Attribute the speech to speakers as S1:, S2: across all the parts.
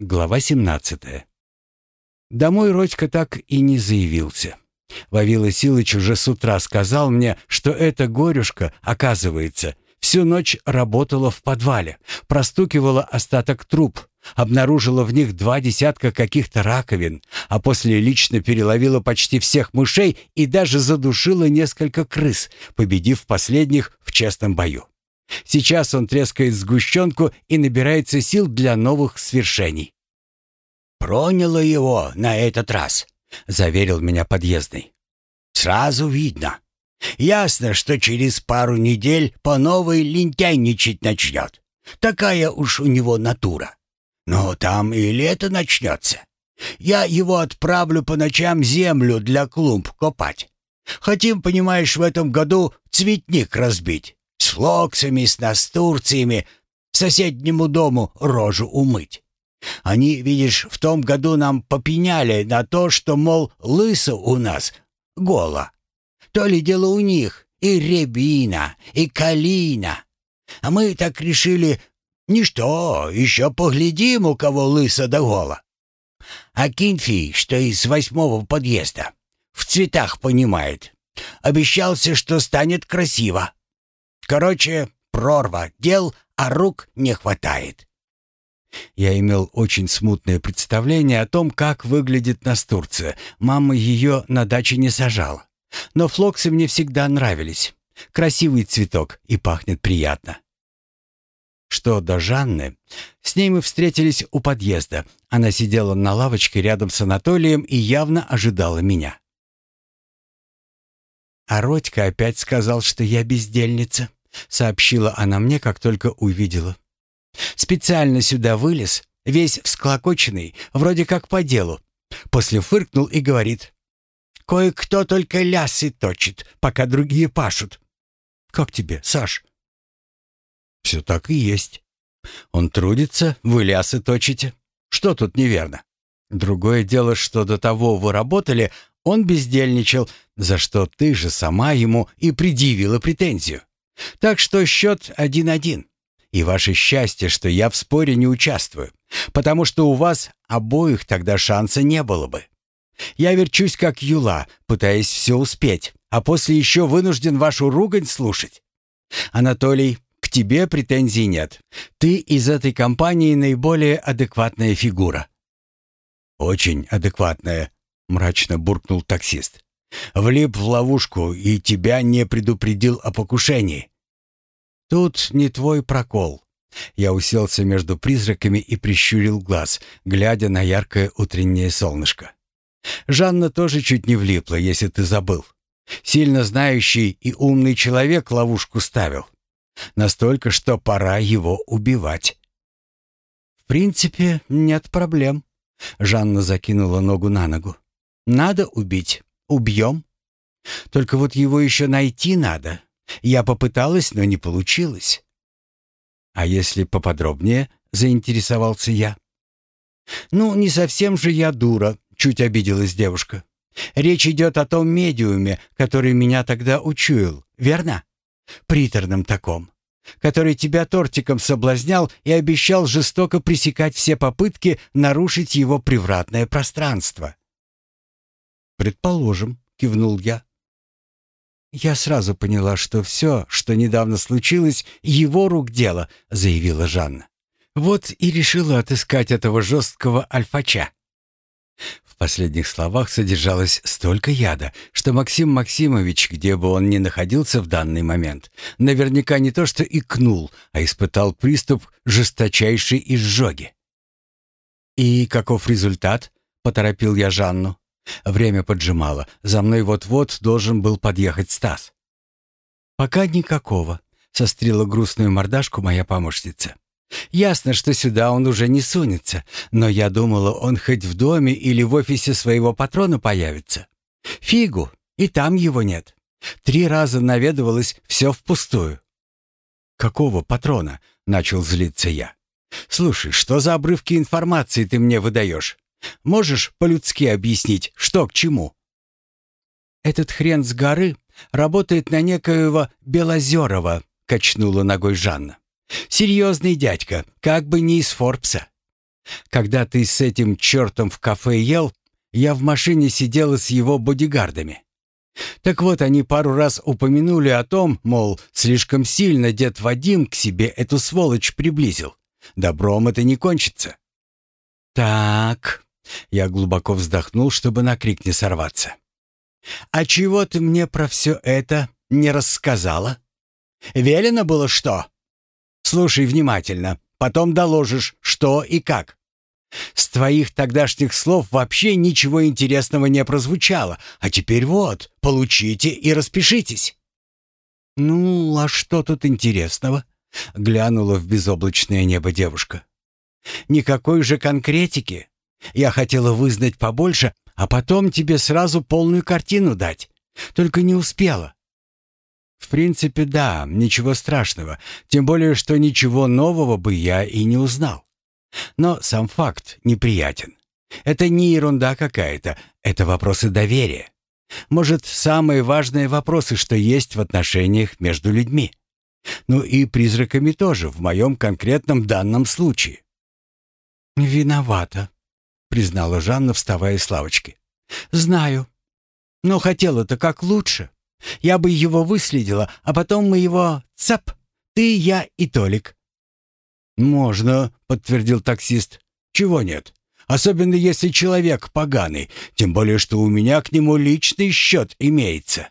S1: Глава 17. Домой Родька так и не заявился. Вавила Силыч уже с утра сказал мне, что эта горюшка, оказывается, всю ночь работала в подвале, простукивала остаток труб, обнаружила в них два десятка каких-то раковин, а после лично переловила почти всех мышей и даже задушила несколько крыс, победив последних в честном бою. Сейчас он трескает сгущенку и набирается сил для новых свершений.
S2: «Проняло его на этот раз», — заверил меня подъездный. «Сразу видно. Ясно, что через пару недель по новой лентяйничать начнет. Такая уж у него натура. Но там и лето начнется. Я его отправлю по ночам землю для клумб копать. Хотим, понимаешь, в этом году цветник разбить. С флоксами, с настурциями, соседнему дому рожу умыть. Они, видишь, в том году нам попеняли на то, что, мол, лысо у нас голо. То ли дело у них и рябина, и калина. А мы так решили, ничто, еще поглядим, у кого лысо да голо. А Кинфи, что из восьмого подъезда, в цветах понимает, обещался, что станет красиво. Короче, прорва дел, а рук не хватает.
S1: Я имел очень смутное представление о том, как выглядит настурция. Мама ее на даче не сажала. Но флоксы мне всегда нравились. Красивый цветок и пахнет приятно. Что до Жанны, с ней мы встретились у подъезда. Она сидела на лавочке рядом с Анатолием и явно ожидала меня. А Родька опять сказал, что я бездельница. — сообщила она мне, как только увидела. «Специально сюда вылез, весь всклокоченный, вроде как по делу». После фыркнул и говорит. «Кое-кто только лясы точит, пока другие пашут». «Как тебе, Саш?» «Все так и есть. Он трудится, вы лясы точите. Что тут неверно? Другое дело, что до того вы работали, он бездельничал, за что ты же сама ему и предъявила претензию. Так что счет один-один. И ваше счастье, что я в споре не участвую, потому что у вас обоих тогда шанса не было бы. Я верчусь как юла, пытаясь все успеть, а после еще вынужден вашу ругань слушать. Анатолий, к тебе претензий нет. Ты из этой компании наиболее адекватная фигура».
S2: «Очень адекватная», — мрачно буркнул таксист. Влип в ловушку и тебя не предупредил о покушении.
S1: Тут не твой прокол. Я уселся между призраками и прищурил глаз, глядя на яркое утреннее солнышко. Жанна тоже чуть не влипла, если ты забыл. Сильно знающий и умный человек ловушку ставил. Настолько, что пора его убивать. В принципе, нет проблем. Жанна закинула ногу на ногу. Надо убить. Убьем. Только вот его еще найти надо. Я попыталась, но не получилось. А если поподробнее, заинтересовался я. Ну, не совсем же я дура, чуть обиделась девушка. Речь идет о том медиуме, который меня тогда учуял, верно? Приторном таком, который тебя тортиком соблазнял и обещал жестоко пресекать все попытки нарушить его привратное пространство. «Предположим», — кивнул я. «Я сразу поняла, что все, что недавно случилось, его рук дело», — заявила Жанна. «Вот и решила отыскать этого жесткого альфача». В последних словах содержалось столько яда, что Максим Максимович, где бы он ни находился в данный момент, наверняка не то что икнул, а испытал приступ жесточайшей изжоги. «И каков результат?» — поторопил я Жанну. Время поджимало. За мной вот-вот должен был подъехать Стас. «Пока никакого», — сострила грустную мордашку моя помощница. «Ясно, что сюда он уже не сунется, но я думала, он хоть в доме или в офисе своего патрона появится. Фигу, и там его нет. Три раза наведывалась, все впустую». «Какого патрона?» — начал злиться я. «Слушай, что за обрывки информации ты мне выдаешь? Можешь по-людски объяснить, что к чему?» «Этот хрен с горы работает на некоего Белозерова», — качнула ногой Жанна. «Серьезный дядька, как бы не из Форбса. Когда ты с этим чертом в кафе ел, я в машине сидела с его бодигардами. Так вот, они пару раз упомянули о том, мол, слишком сильно дед Вадим к себе эту сволочь приблизил. Добром это не кончится. Так, я глубоко вздохнул, чтобы на крик не сорваться. А чего ты мне про все это не рассказала? Велено было что? Слушай внимательно, потом доложишь, что и как. С твоих тогдашних слов вообще ничего интересного не прозвучало, а теперь вот, получите и распишитесь». «Ну, а что тут интересного?» — глянула в безоблачное небо девушка. «Никакой же конкретики. Я хотела вызнать побольше, а потом тебе сразу полную картину дать. Только не успела». «В принципе, да, ничего страшного, тем более, что ничего нового бы я и не узнал. Но сам факт неприятен. Это не ерунда какая-то, это вопросы доверия. Может, самые важные вопросы, что есть в отношениях между людьми. Ну и призраками тоже, в моем конкретном данном случае. «Виновата», — признала Жанна, вставая с лавочки. «Знаю. Но хотела-то как лучше. Я бы его выследила, а потом мы его... Цап! Ты, я и Толик. «Можно», — подтвердил таксист. «Чего нет? Особенно если человек поганый, тем более что у меня к нему личный счет имеется».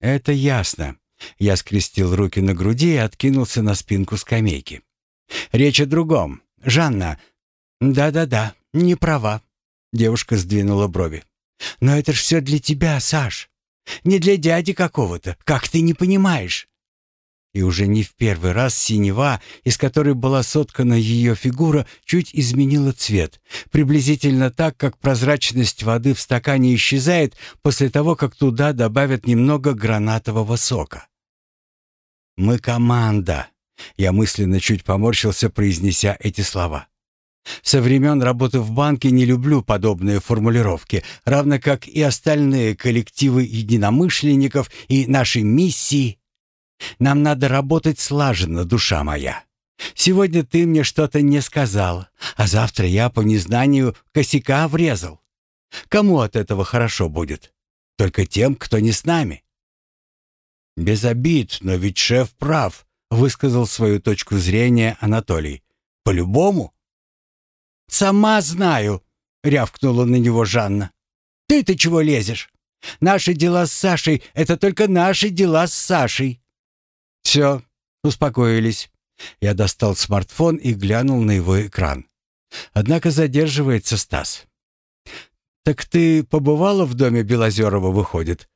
S1: «Это ясно». Я скрестил руки на груди и откинулся на спинку скамейки. «Речь о другом. Жанна...» «Да-да-да, не права». Девушка сдвинула брови. «Но это ж все для тебя, Саш. Не для дяди какого-то, как ты не понимаешь. И уже не в первый раз синева, из которой была соткана ее фигура, чуть изменила цвет, приблизительно так, как прозрачность воды в стакане исчезает после того, как туда добавят немного гранатового сока. «Мы команда», — я мысленно чуть поморщился, произнеся эти слова. Со времен работы в банке не люблю подобные формулировки, равно как и остальные коллективы единомышленников и нашей миссии — нам надо работать слаженно, душа моя. Сегодня ты мне что-то не сказал, а завтра я по незнанию косяка врезал. Кому от этого хорошо будет? Только тем, кто не с нами. Без обид, но ведь шеф прав, высказал свою точку зрения Анатолий. По-любому. Сама знаю, рявкнула на него Жанна. Ты-то чего лезешь? Наши дела с Сашей — это только наши дела с Сашей. «Все, успокоились». Я достал смартфон и глянул на его экран. Однако задерживается Стас. «Так ты побывала в доме Белозерова, выходит?»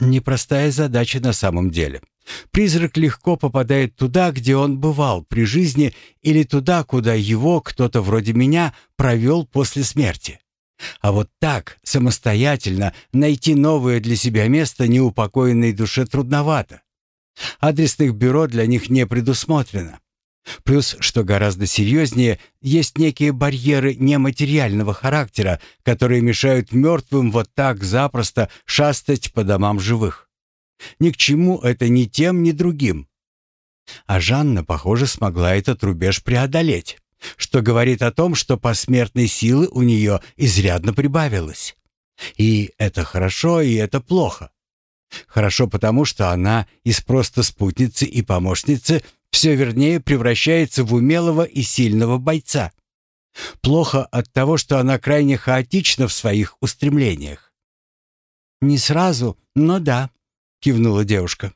S1: Непростая задача на самом деле. Призрак легко попадает туда, где он бывал при жизни, или туда, куда его, кто-то вроде меня, провел после смерти. А вот так, самостоятельно, найти новое для себя место неупокоенной душе трудновато. Адресных бюро для них не предусмотрено. Плюс, что гораздо серьезнее, есть некие барьеры нематериального характера, которые мешают мертвым вот так запросто шастать по домам живых. Ни к чему это ни тем, ни другим. А Жанна, похоже, смогла этот рубеж преодолеть, что говорит о том, что посмертной силы у нее изрядно прибавилось. И это хорошо, и это плохо. Хорошо потому, что она из просто спутницы и помощницы все вернее превращается в умелого и сильного бойца. Плохо от того, что она крайне хаотична в своих устремлениях. «Не сразу, но да», — кивнула девушка.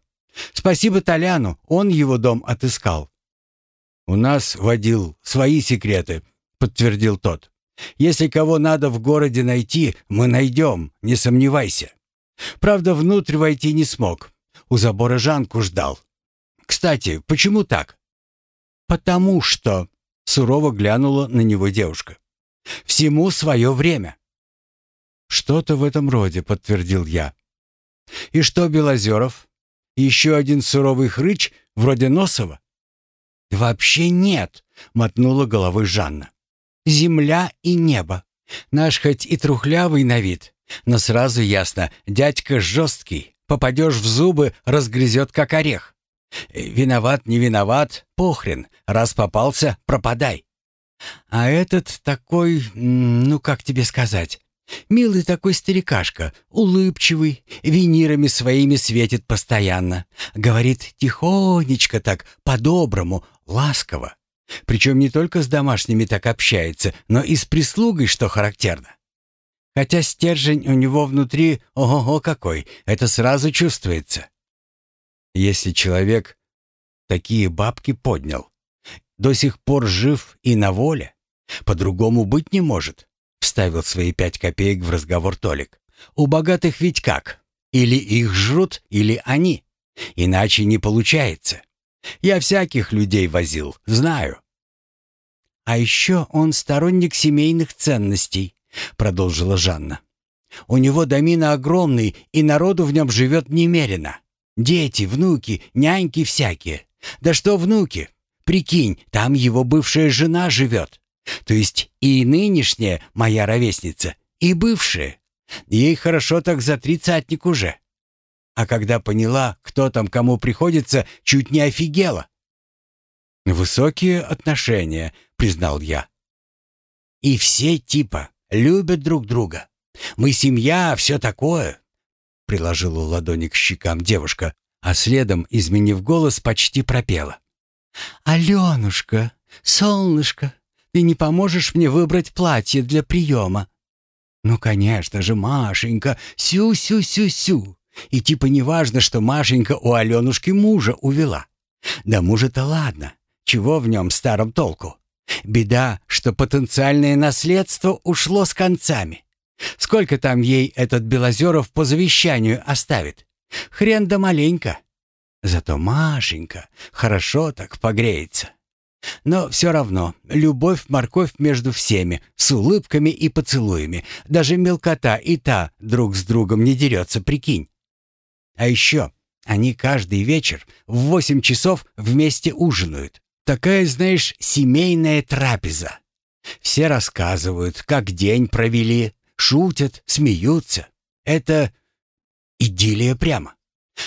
S1: «Спасибо Толяну, он его дом отыскал». «У нас, водил, свои секреты», — подтвердил тот. «Если кого надо в городе найти, мы найдем, не сомневайся». Правда, внутрь войти не смог. У забора Жанку ждал. Кстати, почему так? Потому что сурово глянула на него девушка. Всему свое время. Что-то в этом роде, подтвердил я. И что, Белозеров? Еще один суровый хрыч, вроде Носова? Вообще нет, мотнула головой Жанна. Земля и небо. Наш хоть и трухлявый на вид, но сразу ясно, дядька жесткий, попадешь в зубы, разгрызет как орех. Виноват, не виноват, похрен, раз попался, пропадай. А этот такой, ну как тебе сказать, милый такой старикашка, улыбчивый, винирами своими светит постоянно. Говорит тихонечко так, по-доброму, ласково. Причем не только с домашними так общается, но и с прислугой, что характерно. Хотя стержень у него внутри, ого-го какой, это сразу чувствуется. Если человек такие бабки поднял, до сих пор жив и на воле, по-другому быть не может, вставил свои пять копеек в разговор Толик. У богатых ведь как? Или их жрут, или они. Иначе не получается. Я всяких людей возил, знаю. А еще он сторонник семейных ценностей, продолжила Жанна. У него домина огромный, и народу в нем живет немерено. Дети, внуки, няньки всякие. Да что внуки? Прикинь, там его бывшая жена живет. То есть и нынешняя моя ровесница, и бывшая. Ей хорошо так за тридцатник уже. А когда поняла, кто там кому приходится, чуть не офигела. «Высокие отношения», — признал я. «И все типа любят друг друга. Мы семья, все такое», — приложила ладони к щекам девушка, а следом, изменив голос, почти пропела. «Аленушка, солнышко, ты не поможешь мне выбрать платье для приема?» «Ну, конечно же, Машенька, сю-сю-сю-сю. И типа неважно, что Машенька у Аленушки мужа увела. Да мужа-то ладно, чего в нем старом толку? Беда, что потенциальное наследство ушло с концами. Сколько там ей этот Белозеров по завещанию оставит? Хрен да маленько. Зато Машенька хорошо так погреется. Но все равно, любовь-морковь между всеми, с улыбками и поцелуями. Даже мелкота и та друг с другом не дерется, прикинь. А еще они каждый вечер в восемь часов вместе ужинают. Такая, знаешь, семейная трапеза. Все рассказывают, как день провели, шутят, смеются. Это идиллия прямо.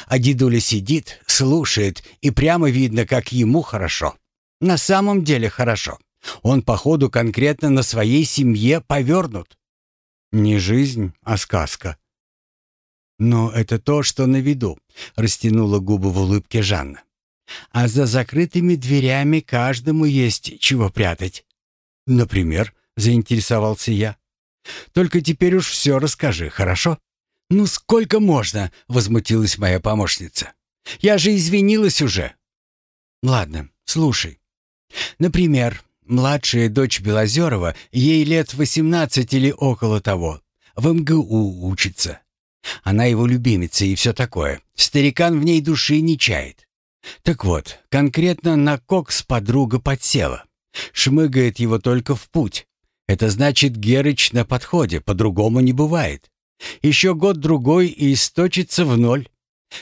S1: А дедуля сидит, слушает, и прямо видно, как ему хорошо. На самом деле хорошо. Он, походу, конкретно на своей семье повернут. Не жизнь, а сказка. Но это то, что на виду, растянула губы в улыбке Жанна. А за закрытыми дверями каждому есть чего прятать. Например, заинтересовался я. Только теперь уж все расскажи, хорошо? «Ну сколько можно?» — возмутилась моя помощница. «Я же извинилась уже». «Ладно, слушай. Например, младшая дочь Белозерова, ей лет восемнадцать или около того, в МГУ учится. Она его любимица и все такое. Старикан в ней души не чает. Так вот, конкретно на кокс подруга подсела. Шмыгает его только в путь. Это значит, Герыч на подходе, по-другому не бывает. Еще год-другой и источится в ноль.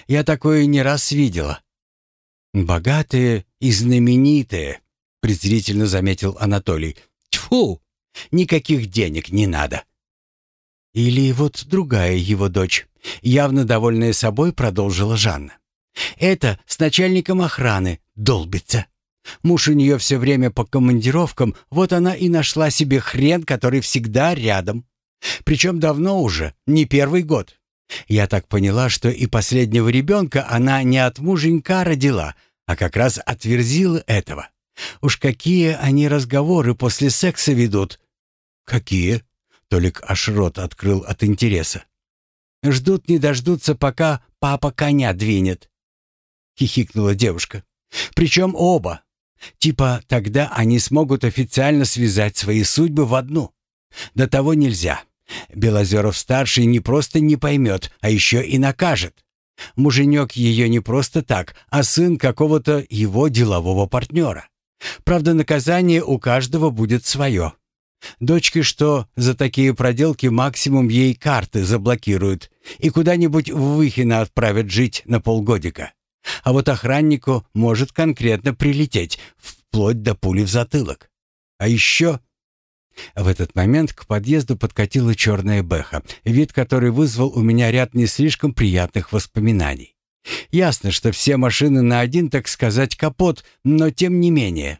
S1: Я такое не раз видела. «Богатые и знаменитые», — презрительно заметил Анатолий. «Тьфу! Никаких денег не надо». Или вот другая его дочь, явно довольная собой, продолжила Жанна. «Это с начальником охраны долбится. Муж у нее все время по командировкам, вот она и нашла себе хрен, который всегда рядом. Причем давно уже, не первый год. Я так поняла, что и последнего ребенка она не от муженька родила, а как раз отверзила этого. Уж какие они разговоры после секса ведут. Какие? Толик аж рот открыл от интереса. Ждут не дождутся, пока папа коня двинет. Хихикнула девушка. Причем оба. Типа тогда они смогут официально связать свои судьбы в одну. До того нельзя. Белозеров-старший не просто не поймет, а еще и накажет. Муженек ее не просто так, а сын какого-то его делового партнера. Правда, наказание у каждого будет свое. Дочке что, за такие проделки максимум ей карты заблокируют и куда-нибудь в Выхино отправят жить на полгодика. А вот охраннику может конкретно прилететь, вплоть до пули в затылок. А еще в этот момент к подъезду подкатила черная бэха, вид которой вызвал у меня ряд не слишком приятных воспоминаний. Ясно, что все машины на один, так сказать, капот, но тем не менее.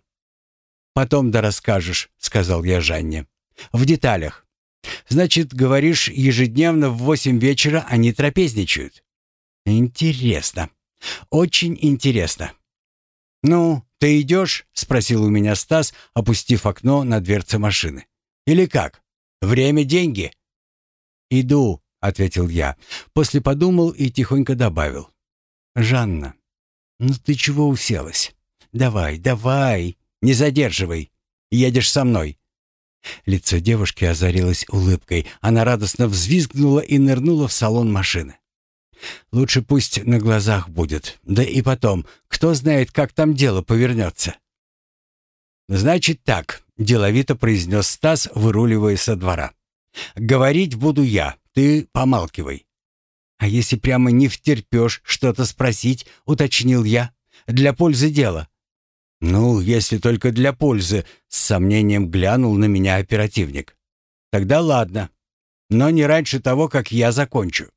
S1: потом да расскажешь», — сказал я Жанне. «В деталях. Значит, говоришь, ежедневно в восемь вечера они трапезничают?» «Интересно. Очень интересно». «Ну, ты идешь?» — спросил у меня Стас, опустив окно на дверце машины. «Или как? Время — деньги». «Иду», — ответил я. После подумал и тихонько добавил. «Жанна, ну ты чего уселась? Давай, давай, не задерживай. Едешь со мной». Лицо девушки озарилось улыбкой. Она радостно взвизгнула и нырнула в салон машины. «Лучше пусть на глазах будет. Да и потом, кто знает, как там дело повернется». «Значит так», — деловито произнес Стас, выруливая со двора. «Говорить буду я, ты помалкивай». «А если прямо не втерпешь что-то спросить?» — уточнил я. «Для пользы дела». «Ну, если только для пользы», — с сомнением глянул на меня оперативник. «Тогда ладно. Но не раньше того, как я закончу».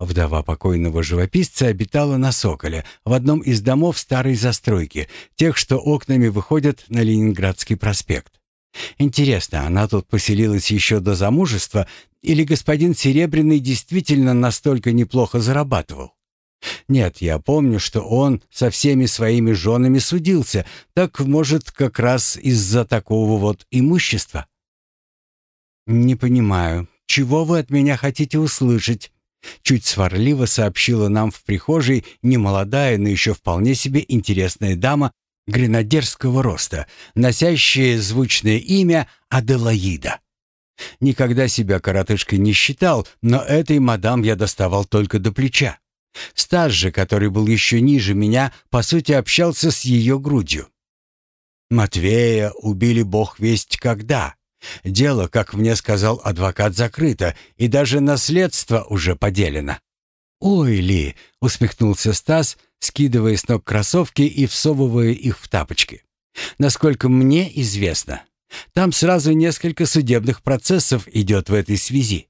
S1: Вдова покойного живописца обитала на Соколе, в одном из домов старой застройки, тех, что окнами выходят на Ленинградский проспект. Интересно, она тут поселилась еще до замужества, или господин Серебряный действительно настолько неплохо зарабатывал? Нет, я помню, что он со всеми своими женами судился, так, может, как раз из-за такого вот имущества? «Не понимаю, чего вы от меня хотите услышать?» Чуть сварливо сообщила нам в прихожей немолодая, но еще вполне себе интересная дама гренадерского роста, носящая звучное имя Аделаида. Никогда себя коротышкой не считал, но этой мадам я доставал только до плеча. Стаж же, который был еще ниже меня, по сути общался с ее грудью. Матвея убили бог весть когда. Дело, как мне сказал адвокат, закрыто, и даже наследство уже поделено. «Ой, Ли!» — усмехнулся Стас, скидывая с ног кроссовки и всовывая их в тапочки. «Насколько мне известно, там сразу несколько судебных процессов идет в этой связи.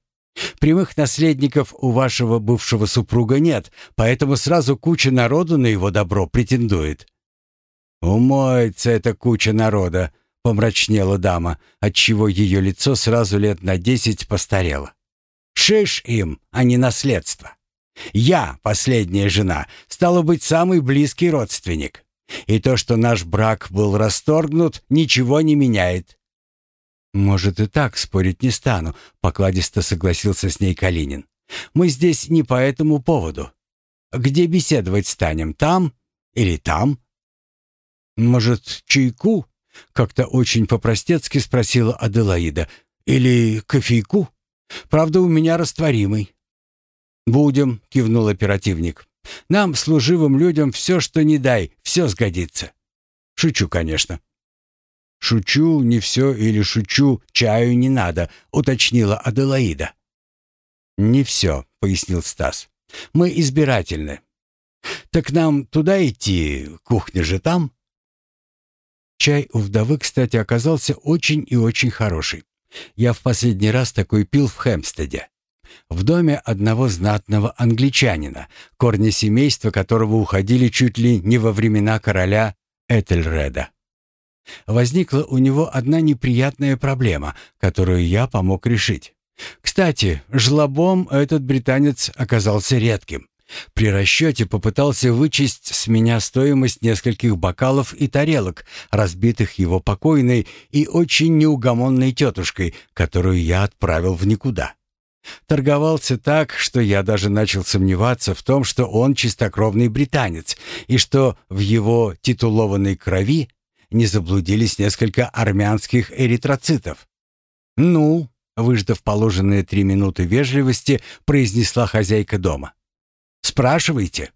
S1: Прямых наследников у вашего бывшего супруга нет, поэтому сразу куча народу на его добро претендует». «Умоется эта куча народа», Помрачнела дама, отчего ее лицо сразу лет на десять постарело. «Шиш им, а не наследство. Я, последняя жена, стала быть самый близкий родственник. И то, что наш брак был расторгнут, ничего не меняет». «Может, и так спорить не стану», — покладисто согласился с ней Калинин. «Мы здесь не по этому поводу. Где беседовать станем, там или там?» «Может, чайку?» Как-то очень по-простецки спросила Аделаида. «Или кофейку? Правда, у меня растворимый». «Будем», — кивнул оперативник. «Нам, служивым людям, все, что не дай, все сгодится». «Шучу, конечно». «Шучу, не все или шучу, чаю не надо», — уточнила Аделаида. «Не все», — пояснил Стас. «Мы избирательны». «Так нам туда идти, кухня же там?» Чай у вдовы, кстати, оказался очень и очень хороший. Я в последний раз такой пил в Хэмстеде. В доме одного знатного англичанина, корни семейства которого уходили чуть ли не во времена короля Этельреда. Возникла у него одна неприятная проблема, которую я помог решить. Кстати, жлобом этот британец оказался редким. При расчете попытался вычесть с меня стоимость нескольких бокалов и тарелок, разбитых его покойной и очень неугомонной тетушкой, которую я отправил в никуда. Торговался так, что я даже начал сомневаться в том, что он чистокровный британец, и что в его титулованной крови не заблудились несколько армянских эритроцитов. «Ну», выждав положенные три минуты вежливости, произнесла хозяйка дома. Спрашивайте».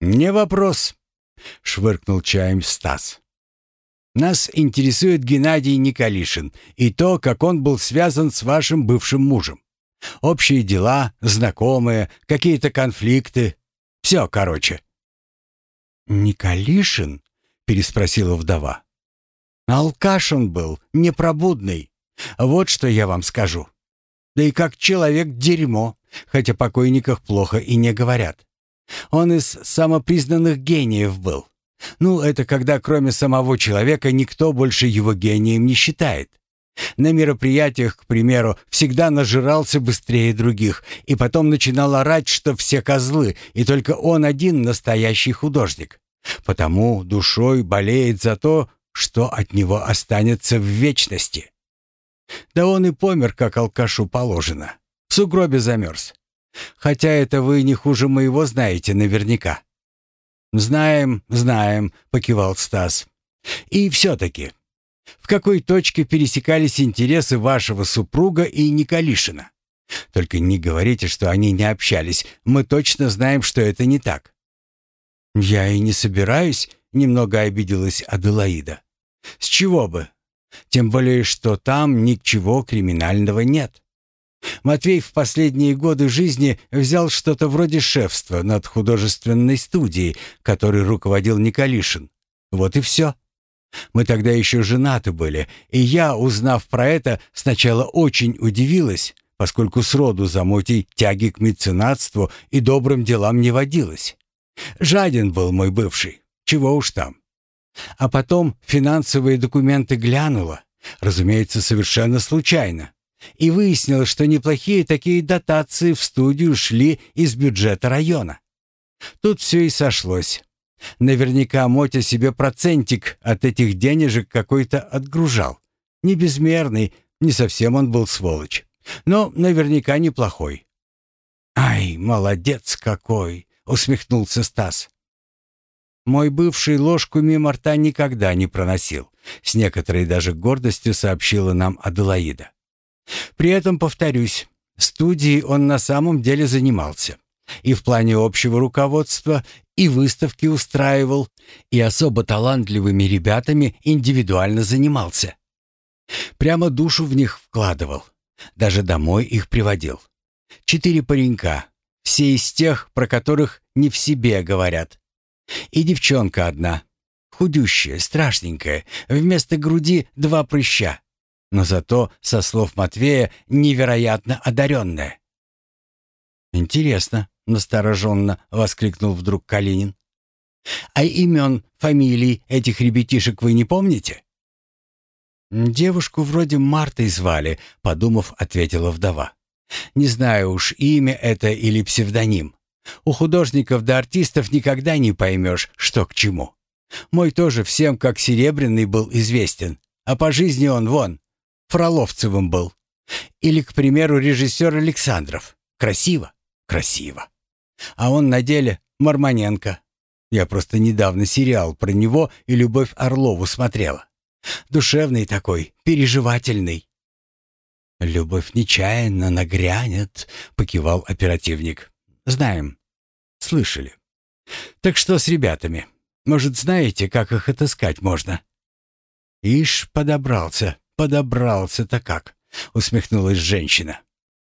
S1: «Не вопрос», — швыркнул чаем Стас. «Нас интересует Геннадий Николишин и то, как он был связан с вашим бывшим мужем. Общие дела, знакомые, какие-то конфликты. Все, короче». «Николишин?» — переспросила вдова. «Алкаш он был, непробудный. Вот что я вам скажу. Да и как человек дерьмо хотя покойниках плохо и не говорят. Он из самопризнанных гениев был. Ну, это когда кроме самого человека никто больше его гением не считает. На мероприятиях, к примеру, всегда нажирался быстрее других и потом начинал орать, что все козлы, и только он один настоящий художник. Потому душой болеет за то, что от него останется в вечности. Да он и помер, как алкашу положено. В сугробе замерз. Хотя это вы не хуже моего знаете наверняка. «Знаем, знаем», — покивал Стас. «И все-таки, в какой точке пересекались интересы вашего супруга и Николишина? Только не говорите, что они не общались. Мы точно знаем, что это не так». «Я и не собираюсь», — немного обиделась Аделаида. «С чего бы? Тем более, что там ничего криминального нет. Матвей в последние годы жизни взял что-то вроде шефства над художественной студией, которой руководил Николишин. Вот и все. Мы тогда еще женаты были, и я, узнав про это, сначала очень удивилась, поскольку сроду за Мотей тяги к меценатству и добрым делам не водилось. Жаден был мой бывший, чего уж там. А потом финансовые документы глянула, разумеется, совершенно случайно, и выяснилось, что неплохие такие дотации в студию шли из бюджета района. Тут все и сошлось. Наверняка Мотя себе процентик от этих денежек какой-то отгружал. Не безмерный, не совсем он был сволочь, но наверняка неплохой. «Ай, молодец какой!» — усмехнулся Стас. «Мой бывший ложку мимо рта никогда не проносил», — с некоторой даже гордостью сообщила нам Аделаида. При этом, повторюсь, студией он на самом деле занимался. И в плане общего руководства, и выставки устраивал, и особо талантливыми ребятами индивидуально занимался. Прямо душу в них вкладывал. Даже домой их приводил. Четыре паренька, все из тех, про которых не в себе говорят. И девчонка одна, худющая, страшненькая, вместо груди два прыща но зато, со слов Матвея, невероятно одаренная. «Интересно», — настороженно воскликнул вдруг Калинин. «А имен, фамилий этих ребятишек вы не помните?» «Девушку вроде Мартой звали», — подумав, ответила вдова. «Не знаю уж, имя это или псевдоним. У художников да артистов никогда не поймешь, что к чему. Мой тоже всем как Серебряный был известен, а по жизни он вон, Фроловцевым был. Или, к примеру, режиссер Александров. Красиво? Красиво. А он на деле Марманенко. Я просто недавно сериал про него и Любовь Орлову смотрела. Душевный такой, переживательный. «Любовь нечаянно нагрянет», — покивал оперативник. «Знаем. Слышали. Так что с ребятами? Может, знаете, как их отыскать можно?» Ишь, подобрался подобрался-то как?» — усмехнулась женщина.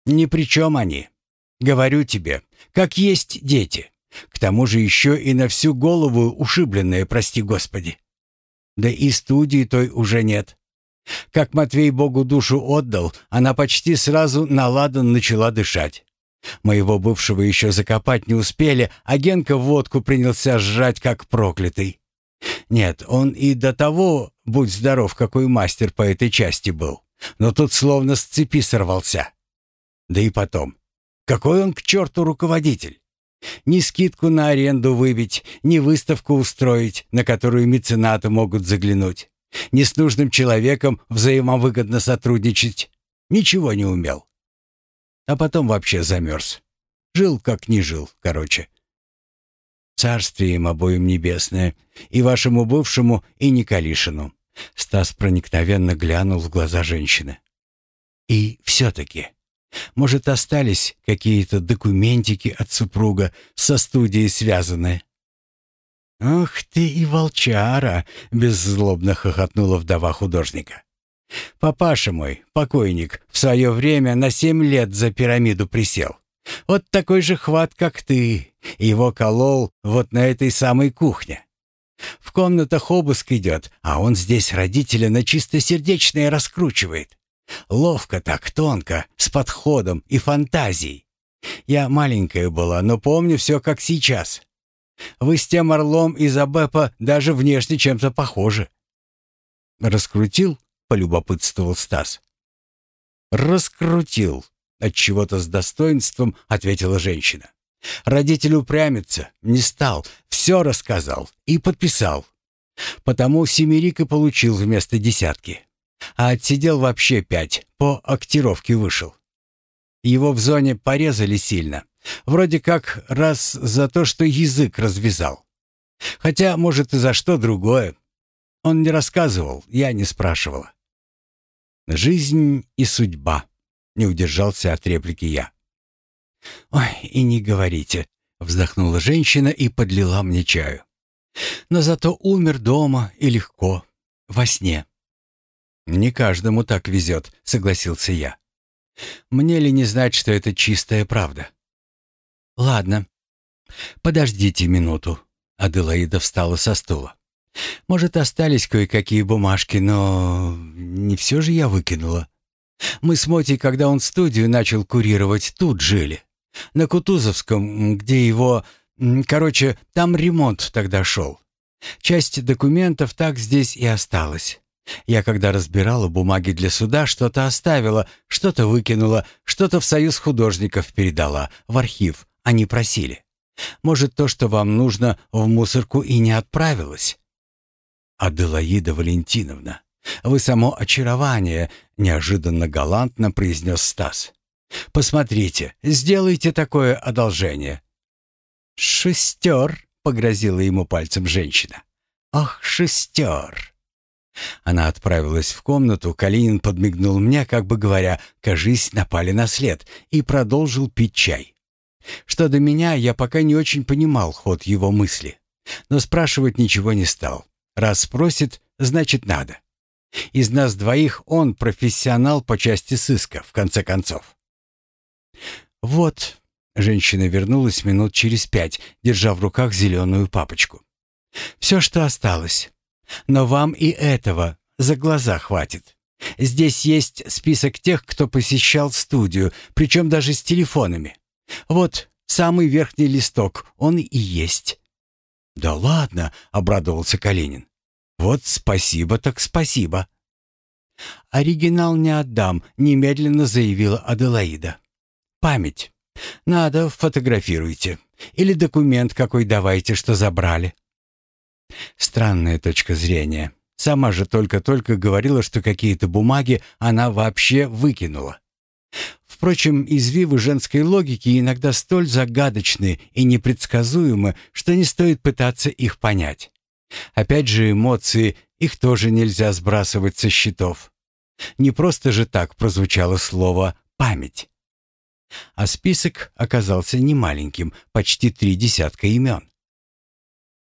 S1: «Ни при чем они. Говорю тебе, как есть дети. К тому же еще и на всю голову ушибленные, прости господи. Да и студии той уже нет. Как Матвей Богу душу отдал, она почти сразу на ладан начала дышать. Моего бывшего еще закопать не успели, а Генка водку принялся сжать, как проклятый. Нет, он и до того, будь здоров, какой мастер по этой части был. Но тут словно с цепи сорвался. Да и потом, какой он к черту руководитель? Ни скидку на аренду выбить, ни выставку устроить, на которую меценаты могут заглянуть, ни с нужным человеком взаимовыгодно сотрудничать. Ничего не умел. А потом вообще замерз. Жил как не жил, короче. Царствие им обоим небесное, и вашему бывшему, и Николишину». Стас проникновенно глянул в глаза женщины. «И все-таки, может, остались какие-то документики от супруга со студией связанные?» «Ах ты и волчара!» — беззлобно хохотнула вдова художника. «Папаша мой, покойник, в свое время на семь лет за пирамиду присел. Вот такой же хват, как ты. Его колол вот на этой самой кухне. В комнатах обыск идет, а он здесь родителя на чистосердечное раскручивает. Ловко так, тонко, с подходом и фантазией. Я маленькая была, но помню все как сейчас. Вы с тем орлом из Абепа даже внешне чем-то похожи». «Раскрутил?» — полюбопытствовал Стас. «Раскрутил», — отчего-то с достоинством ответила женщина. Родитель упрямится, не стал, все рассказал и подписал. Потому семерик и получил вместо десятки. А отсидел вообще пять, по актировке вышел. Его в зоне порезали сильно. Вроде как раз за то, что язык развязал. Хотя, может, и за что другое. Он не рассказывал, я не спрашивала. «Жизнь и судьба», — не удержался от реплики я. «Ой, и не говорите», — вздохнула женщина и подлила мне чаю. «Но зато умер дома и легко, во сне». «Не каждому так везет», — согласился я. «Мне ли не знать, что это чистая правда?» «Ладно. Подождите минуту». Аделаида встала со стула. «Может, остались кое-какие бумажки, но не все же я выкинула. Мы с Мотей, когда он студию начал курировать, тут жили. На Кутузовском, где его... Короче, там ремонт тогда шел. Часть документов так здесь и осталась. Я когда разбирала бумаги для суда, что-то оставила, что-то выкинула, что-то в союз художников передала, в архив. Они просили. Может, то, что вам нужно, в мусорку и не отправилось? Аделаида Валентиновна, вы само очарование, неожиданно галантно произнес Стас. Посмотрите, сделайте такое одолжение». «Шестер», — погрозила ему пальцем женщина. «Ах, шестер». Она отправилась в комнату, Калинин подмигнул мне, как бы говоря, «кажись, напали на след», и продолжил пить чай. Что до меня, я пока не очень понимал ход его мысли, но спрашивать ничего не стал. Раз спросит, значит надо. Из нас двоих он профессионал по части сыска, в конце концов. «Вот», — женщина вернулась минут через пять, держа в руках зеленую папочку. «Все, что осталось. Но вам и этого за глаза хватит. Здесь есть список тех, кто посещал студию, причем даже с телефонами. Вот самый верхний листок, он и есть». «Да ладно», — обрадовался Калинин. «Вот спасибо так спасибо». «Оригинал не отдам», — немедленно заявила Аделаида. Память. Надо, фотографируйте. Или документ какой давайте, что забрали. Странная точка зрения. Сама же только-только говорила, что какие-то бумаги она вообще выкинула. Впрочем, извивы женской логики иногда столь загадочны и непредсказуемы, что не стоит пытаться их понять. Опять же, эмоции, их тоже нельзя сбрасывать со счетов. Не просто же так прозвучало слово «память». А список оказался немаленьким, почти три десятка имен.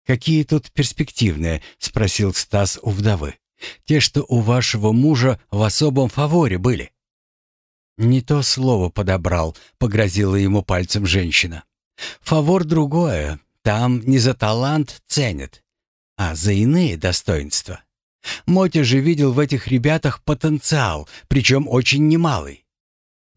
S1: «Какие тут перспективные?» — спросил Стас у вдовы. «Те, что у вашего мужа в особом фаворе были». «Не то слово подобрал», — погрозила ему пальцем женщина. «Фавор другое. Там не за талант ценят, а за иные достоинства. Мотя же видел в этих ребятах потенциал, причем очень немалый.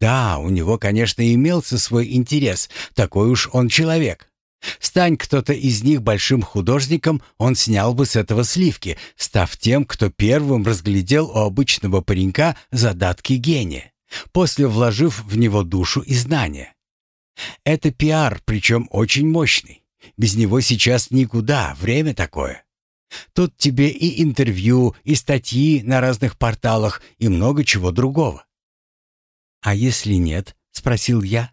S1: Да, у него, конечно, имелся свой интерес, такой уж он человек. Стань кто-то из них большим художником, он снял бы с этого сливки, став тем, кто первым разглядел у обычного паренька задатки гения, после вложив в него душу и знания. Это пиар, причем очень мощный. Без него сейчас никуда, время такое. Тут тебе и интервью, и статьи на разных порталах, и много чего другого. «А если нет?» — спросил я.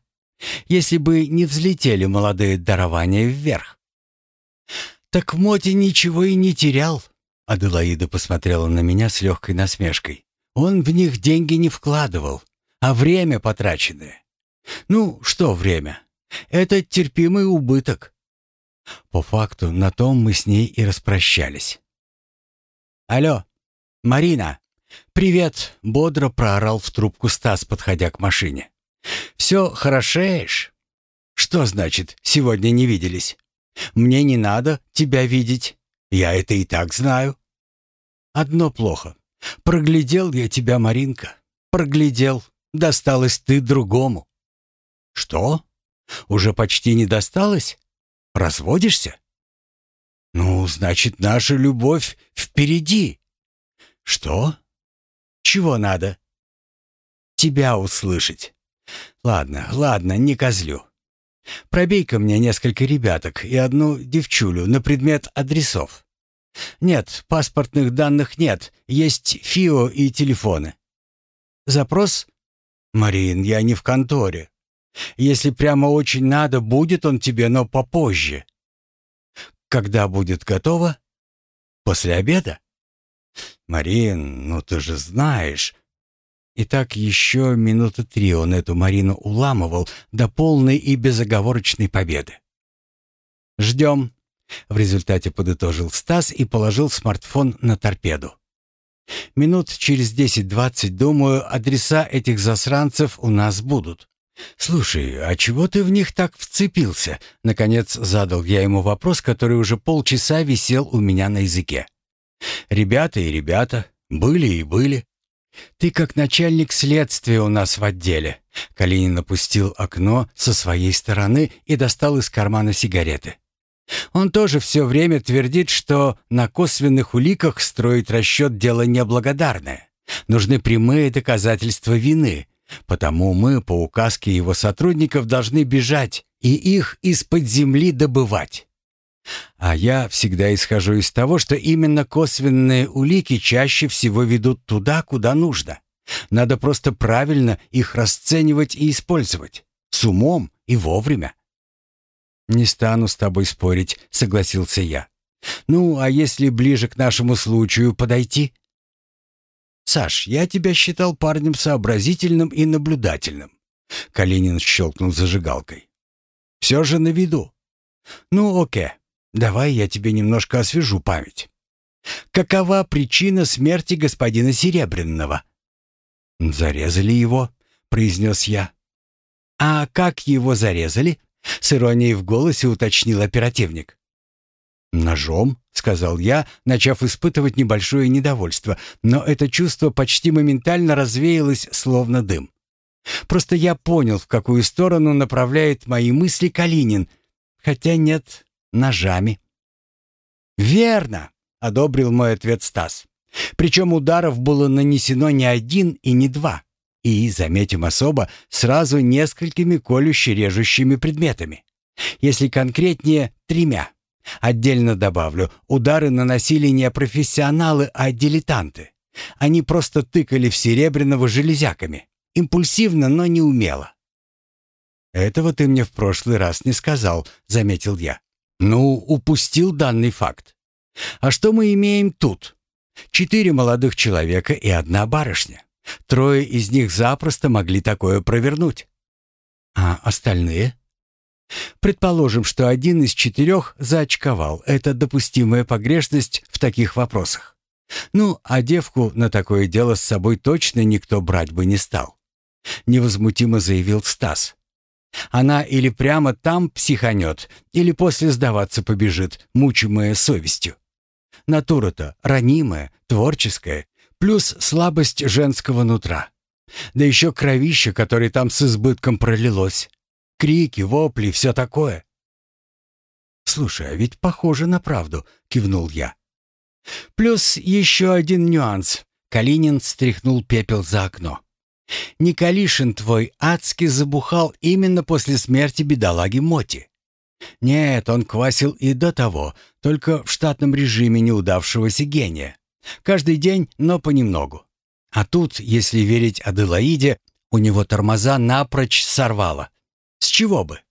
S1: «Если бы не взлетели молодые дарования вверх». «Так Моти ничего и не терял», — Аделаида посмотрела на меня с легкой насмешкой. «Он в них деньги не вкладывал, а время потраченное. Ну, что время? Это терпимый убыток». По факту на том мы с ней и распрощались. «Алло, Марина!» «Привет!» — бодро проорал в трубку Стас, подходя к машине. «Все хорошеешь?» «Что значит, сегодня не виделись?» «Мне не надо тебя видеть. Я это и так знаю». «Одно плохо. Проглядел я тебя, Маринка. Проглядел. Досталась ты другому». «Что? Уже почти не досталось? Разводишься?» Ну, значит, наша любовь впереди. Что? Чего надо? Тебя услышать. Ладно, ладно, не козлю. Пробей-ка мне несколько ребяток и одну девчулю на предмет адресов. Нет, паспортных данных нет, есть ФИО и телефоны. Запрос? Марин, я не в конторе. Если прямо очень надо, будет он тебе, но попозже. Когда будет готово? После обеда? Марин, ну ты же знаешь. И так еще минуты три он эту Марину уламывал до полной и безоговорочной победы. «Ждем», — в результате подытожил Стас и положил смартфон на торпеду. «Минут через десять-двадцать, думаю, адреса этих засранцев у нас будут. «Слушай, а чего ты в них так вцепился?» Наконец задал я ему вопрос, который уже полчаса висел у меня на языке. «Ребята и ребята, были и были. Ты как начальник следствия у нас в отделе». Калинин опустил окно со своей стороны и достал из кармана сигареты. Он тоже все время твердит, что на косвенных уликах строить расчет дело неблагодарное. Нужны прямые доказательства вины, Потому мы по указке его сотрудников должны бежать и их из-под земли добывать. А я всегда исхожу из того, что именно косвенные улики чаще всего ведут туда, куда нужно. Надо просто правильно их расценивать и использовать. С умом и вовремя. «Не стану с тобой спорить», — согласился я. «Ну, а если ближе к нашему случаю подойти?» «Саш, я тебя считал парнем сообразительным и наблюдательным». Калинин щелкнул зажигалкой. «Все же на виду. Ну, окей. Давай я тебе немножко освежу память. Какова причина смерти господина Серебряного?» «Зарезали его», — произнес я. «А как его зарезали?» — с иронией в голосе уточнил оперативник. «Ножом», — сказал я, начав испытывать небольшое недовольство, но это чувство почти моментально развеялось, словно дым. Просто я понял, в какую сторону направляет мои мысли Калинин, хотя нет, ножами. «Верно», — одобрил мой ответ Стас. Причем ударов было нанесено не один и не два, и, заметим особо, сразу несколькими колюще-режущими предметами. Если конкретнее, тремя. Отдельно добавлю, удары наносили не профессионалы, а дилетанты. Они просто тыкали в Серебряного железяками. Импульсивно, но не умело. «Этого ты мне в прошлый раз не сказал», — заметил я. «Ну, упустил данный факт. А что мы имеем тут? Четыре молодых человека и одна барышня. Трое из них запросто могли такое провернуть. А остальные?» Предположим, что один из четырех заочковал. Это допустимая погрешность в таких вопросах. Ну, а девку на такое дело с собой точно никто брать бы не стал. Невозмутимо заявил Стас. Она или прямо там психанет, или после сдаваться побежит, мучимая совестью. Натура-то ранимая, творческая, плюс слабость женского нутра. Да еще кровище, которое там с избытком пролилось. Крики, вопли, все такое. «Слушай, а ведь похоже на правду», — кивнул я. «Плюс еще один нюанс». Калинин стряхнул пепел за окно. «Николишин твой адски забухал именно после смерти бедолаги Моти. Нет, он квасил и до того, только в штатном режиме неудавшегося гения. Каждый день, но понемногу. А тут, если верить Аделаиде, у него тормоза напрочь сорвало. С чего бы?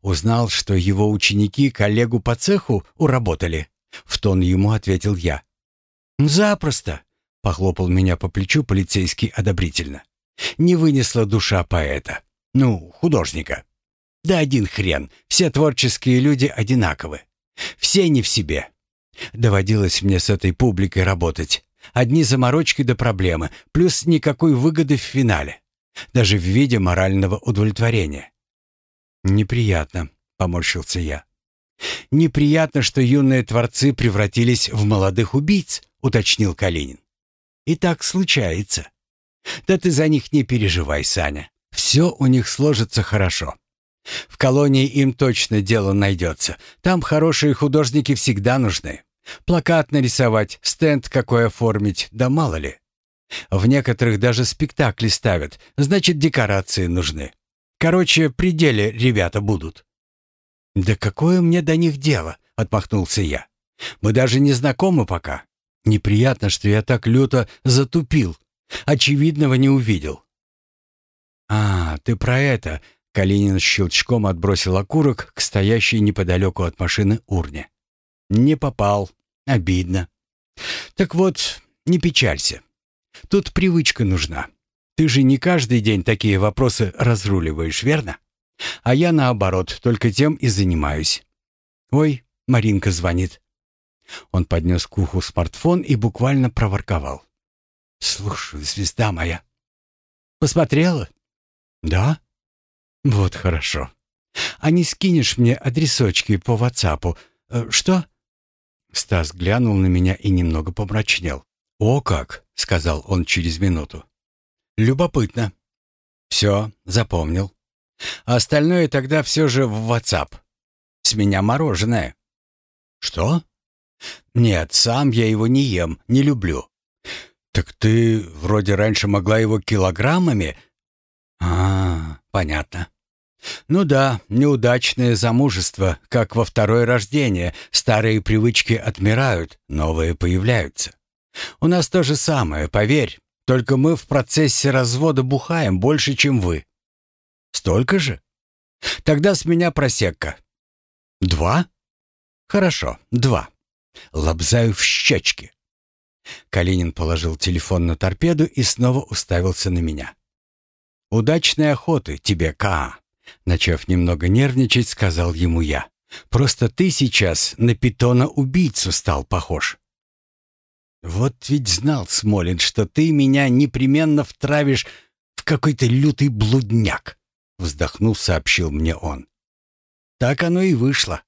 S1: Узнал, что его ученики коллегу по цеху уработали. В тон ему ответил я. «Запросто», — похлопал меня по плечу полицейский одобрительно. «Не вынесла душа поэта. Ну, художника. Да один хрен, все творческие люди одинаковы. Все не в себе. Доводилось мне с этой публикой работать. Одни заморочки до проблемы, плюс никакой выгоды в финале даже в виде морального удовлетворения. «Неприятно», — поморщился я. «Неприятно, что юные творцы превратились в молодых убийц», — уточнил Калинин. «И так случается. Да ты за них не переживай, Саня. Все у них сложится хорошо. В колонии им точно дело найдется. Там хорошие художники всегда нужны. Плакат нарисовать, стенд какой оформить, да мало ли. В некоторых даже спектакли ставят, значит, декорации нужны. Короче, при деле ребята будут». «Да какое мне до них дело?» — отмахнулся я. «Мы даже не знакомы пока. Неприятно, что я так люто затупил. Очевидного не увидел». «А, ты про это...» — Калинин щелчком отбросил окурок к стоящей неподалеку от машины урне. «Не попал. Обидно. Так вот, не печалься. Тут привычка нужна. Ты же не каждый день такие вопросы разруливаешь, верно? А я, наоборот, только тем и занимаюсь. Ой, Маринка звонит. Он поднес к уху смартфон и буквально проворковал. «Слушай, звезда моя». «Посмотрела?» «Да?» «Вот хорошо. А не скинешь мне адресочки по ватсапу? Э, что?» Стас глянул на меня и немного помрачнел. «О как!» — сказал он через минуту. «Любопытно. Все, запомнил. А остальное тогда все же в WhatsApp. С меня мороженое». «Что?» «Нет, сам я его не ем, не люблю». «Так ты вроде раньше могла его килограммами?» «А, понятно». «Ну да, неудачное замужество, как во второе рождение. Старые привычки отмирают, новые появляются. У нас то же самое, поверь. Только мы в процессе развода бухаем больше, чем вы». «Столько же?» «Тогда с меня просекка». «Два?» «Хорошо, два. Лобзаю в щечки». Калинин положил телефон на торпеду и снова уставился на меня. «Удачной охоты тебе, Каа!» Начав немного нервничать, сказал ему я. «Просто ты сейчас на питона-убийцу стал похож». «Вот ведь знал, Смолин, что ты меня непременно втравишь в какой-то лютый блудняк», вздохнув, сообщил мне он. «Так оно и вышло.